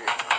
here.